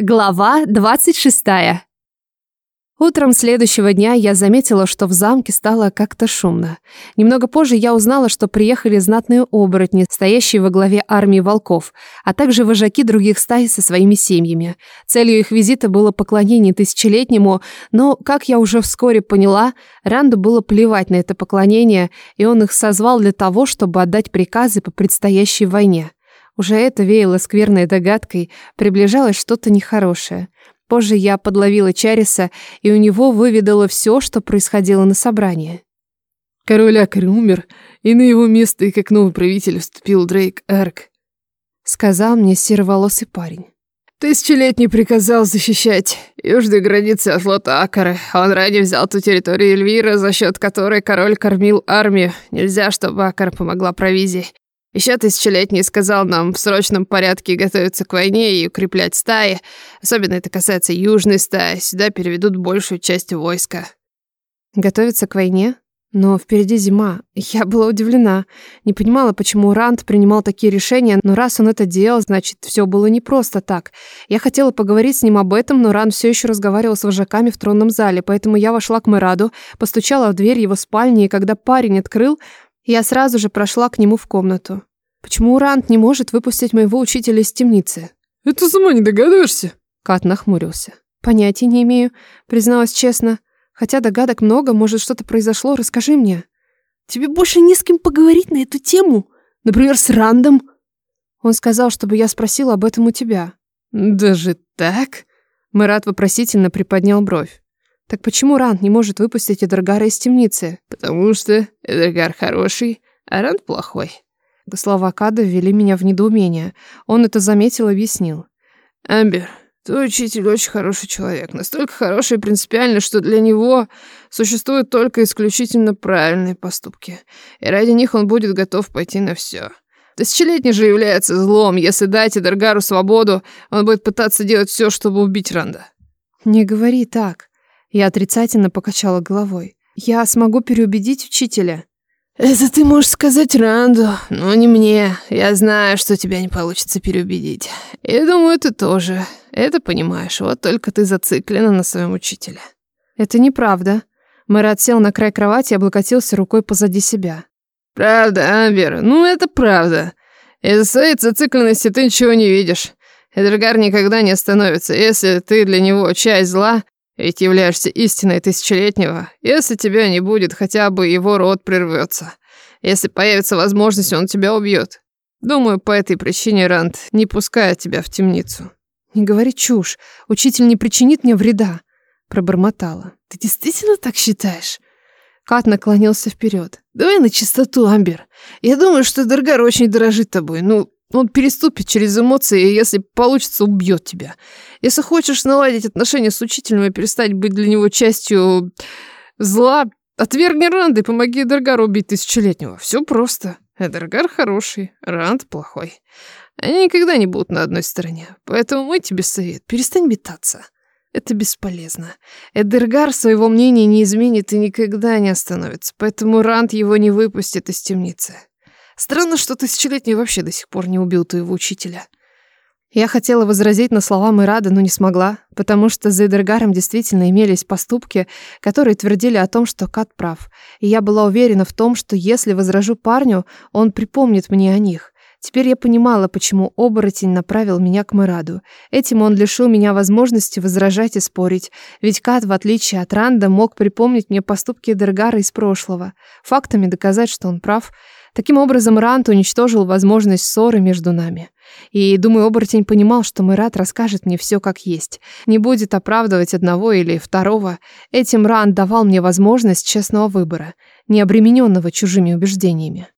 Глава 26. Утром следующего дня я заметила, что в замке стало как-то шумно. Немного позже я узнала, что приехали знатные оборотни, стоящие во главе армии волков, а также вожаки других стаи со своими семьями. Целью их визита было поклонение тысячелетнему, но, как я уже вскоре поняла, Ранду было плевать на это поклонение, и он их созвал для того, чтобы отдать приказы по предстоящей войне. Уже это веяло скверной догадкой, приближалось что-то нехорошее. Позже я подловила Чариса, и у него выведала все, что происходило на собрании. Король Акари умер, и на его место, и как новый правитель, вступил Дрейк Эрк. Сказал мне сероволосый парень. Тысячелетний приказал защищать южные границы от флота Акары. Он ранее взял ту территорию Эльвира, за счет которой король кормил армию. Нельзя, чтобы Акара помогла провизии. Еще тысячелетний сказал нам в срочном порядке готовиться к войне и укреплять стаи. Особенно это касается южной стаи. Сюда переведут большую часть войска. Готовиться к войне? Но впереди зима. Я была удивлена. Не понимала, почему Ранд принимал такие решения, но раз он это делал, значит, все было не просто так. Я хотела поговорить с ним об этом, но Ранд все еще разговаривал с вожаками в тронном зале, поэтому я вошла к Мераду, постучала в дверь его спальни, и когда парень открыл, я сразу же прошла к нему в комнату. «Почему Рант не может выпустить моего учителя из темницы?» «Это сама не догадываешься?» Кат нахмурился. «Понятия не имею», призналась честно. «Хотя догадок много, может, что-то произошло, расскажи мне». «Тебе больше не с кем поговорить на эту тему? Например, с Рандом?» Он сказал, чтобы я спросила об этом у тебя. «Даже так?» Марат вопросительно приподнял бровь. Так почему Ранд не может выпустить Эдергара из темницы? Потому что Эдергар хороший, а Ранд плохой. Слова Када ввели меня в недоумение. Он это заметил и объяснил. Амбер, твой учитель очень хороший человек. Настолько хороший и принципиальный, что для него существуют только исключительно правильные поступки. И ради них он будет готов пойти на все. Тысячелетний же является злом. Если дать Эдаргару свободу, он будет пытаться делать все, чтобы убить Ранда. Не говори так. Я отрицательно покачала головой. «Я смогу переубедить учителя». «Это ты можешь сказать Ранду, но не мне. Я знаю, что тебя не получится переубедить. Я думаю, ты тоже. Это понимаешь, вот только ты зациклена на своем учителе». «Это неправда». Мэрат сел на край кровати и облокотился рукой позади себя. «Правда, Амбер, ну это правда. Из-за своей зацикленности ты ничего не видишь. Эдергар никогда не остановится. Если ты для него часть зла, ведь являешься истиной тысячелетнего. Если тебя не будет, хотя бы его рот прервется. Если появится возможность, он тебя убьет. Думаю, по этой причине Ранд не пускает тебя в темницу». «Не говори чушь. Учитель не причинит мне вреда», — пробормотала. «Ты действительно так считаешь?» Кат наклонился вперед. «Давай на чистоту, Амбер. Я думаю, что Дергар очень дорожит тобой. Ну, ну, Он переступит через эмоции, и если получится, убьет тебя. Если хочешь наладить отношения с учителем и перестать быть для него частью зла, отвергни Ранда и помоги Эдаргару убить Тысячелетнего. Все просто. Эдаргар хороший, Ранд плохой. Они никогда не будут на одной стороне. Поэтому мой тебе совет. Перестань метаться. Это бесполезно. Эдергар своего мнения не изменит и никогда не остановится, поэтому Ранд его не выпустит из темницы. Странно, что тысячелетний вообще до сих пор не убил твоего учителя. Я хотела возразить на слова Мирада, но не смогла, потому что за Эдергаром действительно имелись поступки, которые твердили о том, что Кат прав. И я была уверена в том, что если возражу парню, он припомнит мне о них. Теперь я понимала, почему оборотень направил меня к Мираду. Этим он лишил меня возможности возражать и спорить, ведь Кат, в отличие от Ранда, мог припомнить мне поступки Дергара из прошлого, фактами доказать, что он прав. Таким образом, Ранд уничтожил возможность ссоры между нами. И, думаю, оборотень понимал, что Мират расскажет мне все как есть. Не будет оправдывать одного или второго. Этим Ранд давал мне возможность честного выбора, не обремененного чужими убеждениями.